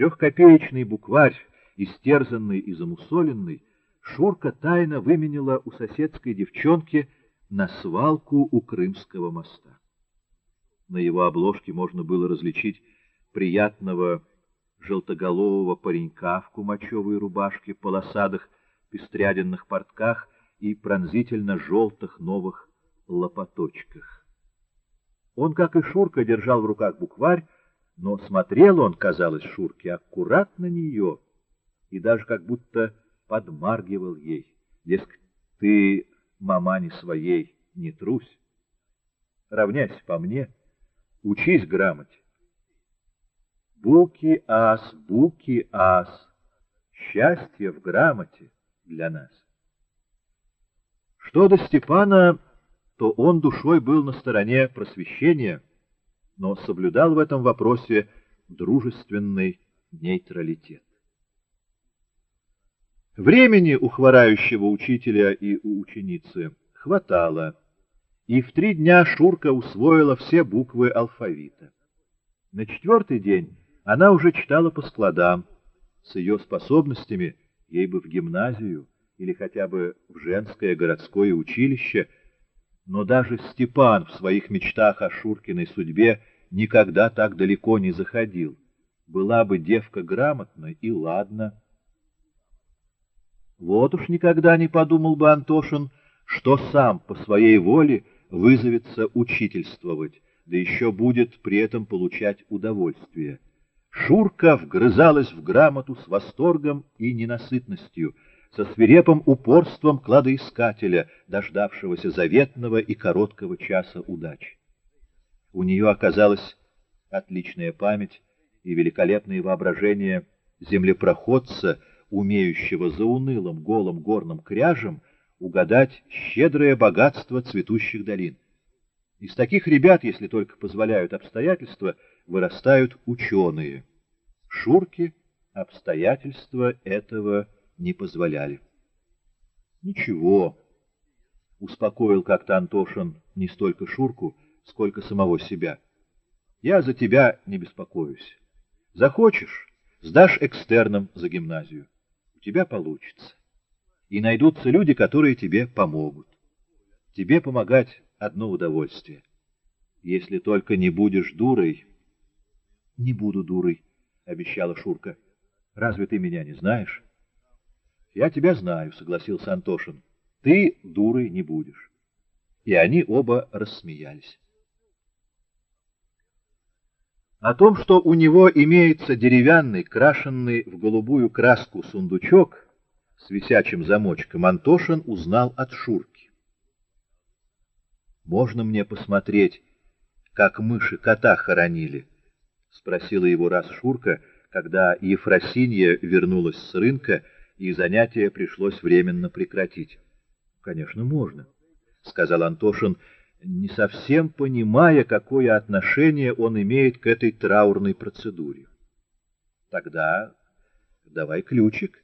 Трехкопеечный букварь, истерзанный и замусоленный, Шурка тайно выменила у соседской девчонки на свалку у Крымского моста. На его обложке можно было различить приятного желтоголового паренька в кумачевой рубашке, полосатых пестряденных портках и пронзительно-желтых новых лопаточках. Он, как и Шурка, держал в руках букварь, но смотрел он, казалось, Шурке аккуратно на нее и даже как будто подмаргивал ей. Дескать, ты, мама, не своей, не трусь. Равняйся по мне, учись грамоте. Буки-ас, буки-ас, счастье в грамоте для нас. Что до Степана, то он душой был на стороне просвещения, но соблюдал в этом вопросе дружественный нейтралитет. Времени у хворающего учителя и у ученицы хватало, и в три дня Шурка усвоила все буквы алфавита. На четвертый день она уже читала по складам. С ее способностями ей бы в гимназию или хотя бы в женское городское училище, но даже Степан в своих мечтах о Шуркиной судьбе никогда так далеко не заходил. Была бы девка грамотна, и ладно. Вот уж никогда не подумал бы Антошин, что сам по своей воле вызовется учительствовать, да еще будет при этом получать удовольствие. Шурка вгрызалась в грамоту с восторгом и ненасытностью, со свирепым упорством кладоискателя, дождавшегося заветного и короткого часа удачи. У нее оказалась отличная память и великолепное воображение землепроходца, умеющего за унылым голым горным кряжем угадать щедрое богатство цветущих долин. Из таких ребят, если только позволяют обстоятельства, вырастают ученые. Шурке обстоятельства этого не позволяли. Ничего, успокоил как-то Антошин не столько Шурку, сколько самого себя. Я за тебя не беспокоюсь. Захочешь, сдашь экстерном за гимназию. У тебя получится. И найдутся люди, которые тебе помогут. Тебе помогать одно удовольствие. Если только не будешь дурой... — Не буду дурой, — обещала Шурка. — Разве ты меня не знаешь? — Я тебя знаю, — согласился Антошин. — Ты дурой не будешь. И они оба рассмеялись. О том, что у него имеется деревянный, крашенный в голубую краску сундучок с висячим замочком, Антошин узнал от Шурки. «Можно мне посмотреть, как мыши кота хоронили?» — спросила его раз Шурка, когда Ефросинья вернулась с рынка, и занятие пришлось временно прекратить. — Конечно, можно, — сказал Антошин, не совсем понимая, какое отношение он имеет к этой траурной процедуре. — Тогда давай ключик.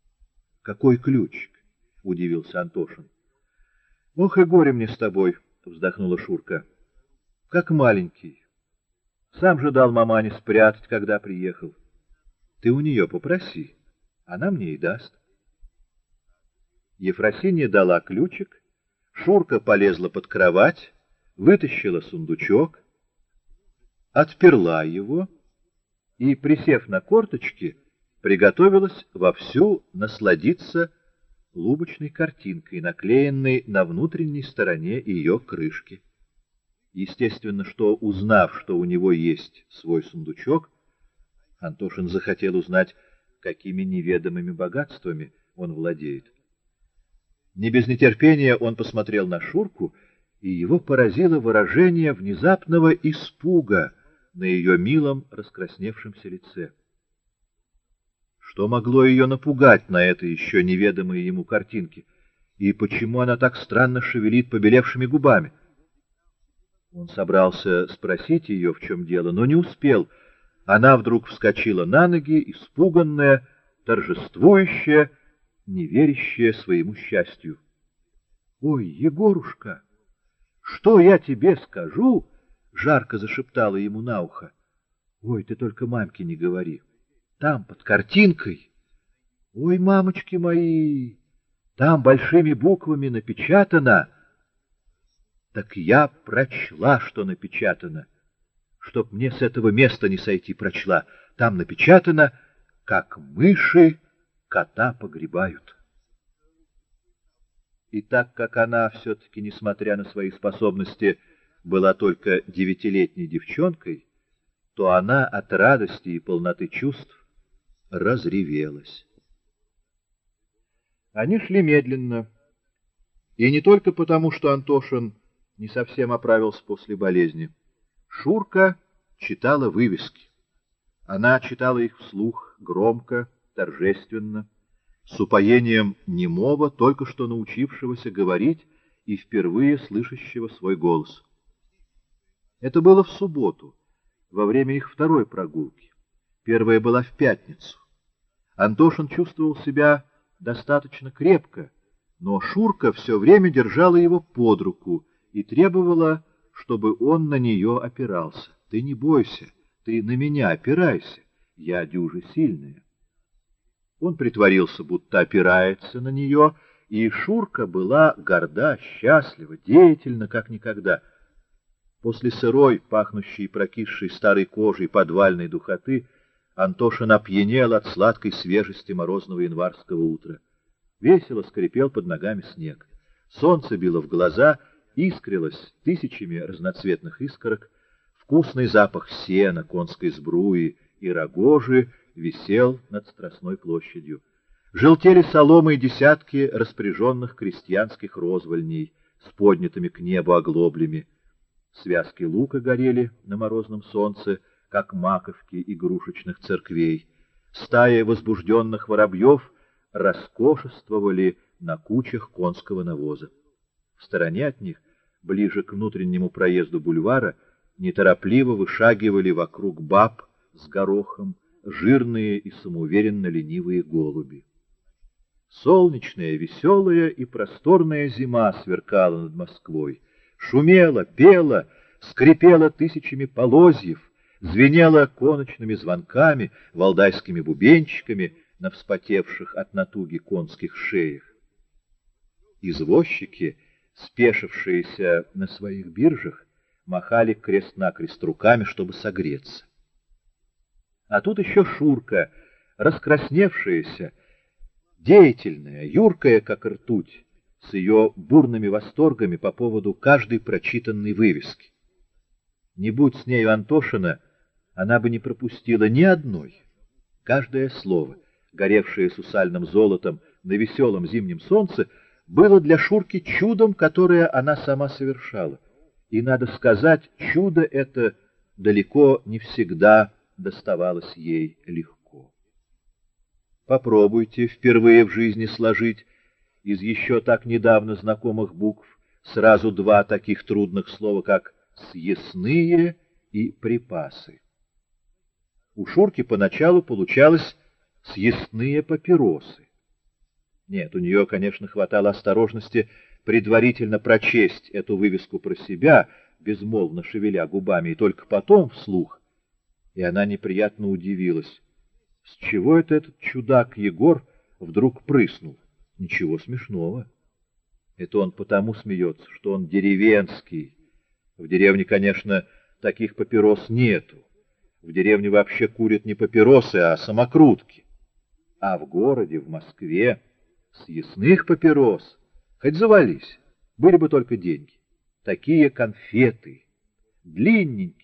— Какой ключик? — удивился Антошин. — Ох и горе мне с тобой, — вздохнула Шурка. — Как маленький. Сам же дал мамане спрятать, когда приехал. Ты у нее попроси, она мне и даст. Ефросинья дала ключик, Шурка полезла под кровать, вытащила сундучок, отперла его и, присев на корточки, приготовилась вовсю насладиться лубочной картинкой, наклеенной на внутренней стороне ее крышки. Естественно, что, узнав, что у него есть свой сундучок, Антошин захотел узнать, какими неведомыми богатствами он владеет. Не без нетерпения он посмотрел на Шурку, и его поразило выражение внезапного испуга на ее милом раскрасневшемся лице. Что могло ее напугать на этой еще неведомой ему картинке, и почему она так странно шевелит побелевшими губами? Он собрался спросить ее, в чем дело, но не успел. Она вдруг вскочила на ноги, испуганная, торжествующая, не верящая своему счастью. — Ой, Егорушка, что я тебе скажу? — жарко зашептала ему на ухо. — Ой, ты только мамке не говори. Там, под картинкой. Ой, мамочки мои, там большими буквами напечатано. Так я прочла, что напечатано. Чтоб мне с этого места не сойти, прочла. Там напечатано, как мыши кота погребают. И так как она все-таки, несмотря на свои способности, была только девятилетней девчонкой, то она от радости и полноты чувств разревелась. Они шли медленно, и не только потому, что Антошин не совсем оправился после болезни. Шурка читала вывески. Она читала их вслух, громко, торжественно, с упоением немого, только что научившегося говорить и впервые слышащего свой голос. Это было в субботу, во время их второй прогулки. Первая была в пятницу. Антошин чувствовал себя достаточно крепко, но Шурка все время держала его под руку и требовала, чтобы он на нее опирался. «Ты не бойся, ты на меня опирайся, я дюже сильная». Он притворился, будто опирается на нее, и Шурка была горда, счастлива, деятельна, как никогда. После сырой, пахнущей прокисшей старой кожей подвальной духоты, Антошин опьянел от сладкой свежести морозного январского утра. Весело скрипел под ногами снег. Солнце било в глаза, искрилось тысячами разноцветных искорок, вкусный запах сена, конской сбруи и рогожи висел над Страстной площадью. Желтели соломой десятки распоряженных крестьянских розвольней с поднятыми к небу оглоблями. Связки лука горели на морозном солнце, как маковки игрушечных церквей. Стаи возбужденных воробьев роскошествовали на кучах конского навоза. В стороне от них, ближе к внутреннему проезду бульвара, неторопливо вышагивали вокруг баб с горохом, жирные и самоуверенно ленивые голуби. Солнечная, веселая и просторная зима сверкала над Москвой, шумела, пела, скрипела тысячами полозьев, звенела коночными звонками, валдайскими бубенчиками на вспотевших от натуги конских шеях. Извозчики, спешившиеся на своих биржах, махали крест-накрест руками, чтобы согреться. А тут еще Шурка, раскрасневшаяся, деятельная, юркая, как ртуть, с ее бурными восторгами по поводу каждой прочитанной вывески. Не будь с нею Антошина, она бы не пропустила ни одной. Каждое слово, горевшее сусальным золотом на веселом зимнем солнце, было для Шурки чудом, которое она сама совершала. И, надо сказать, чудо это далеко не всегда доставалось ей легко. Попробуйте впервые в жизни сложить из еще так недавно знакомых букв сразу два таких трудных слова, как «съестные» и «припасы». У Шурки поначалу получалось «съестные папиросы». Нет, у нее, конечно, хватало осторожности предварительно прочесть эту вывеску про себя, безмолвно шевеля губами, и только потом вслух и она неприятно удивилась. С чего это этот чудак Егор вдруг прыснул? Ничего смешного. Это он потому смеется, что он деревенский. В деревне, конечно, таких папирос нету. В деревне вообще курят не папиросы, а самокрутки. А в городе, в Москве, съестных папирос, хоть завались, были бы только деньги. Такие конфеты, длинненькие,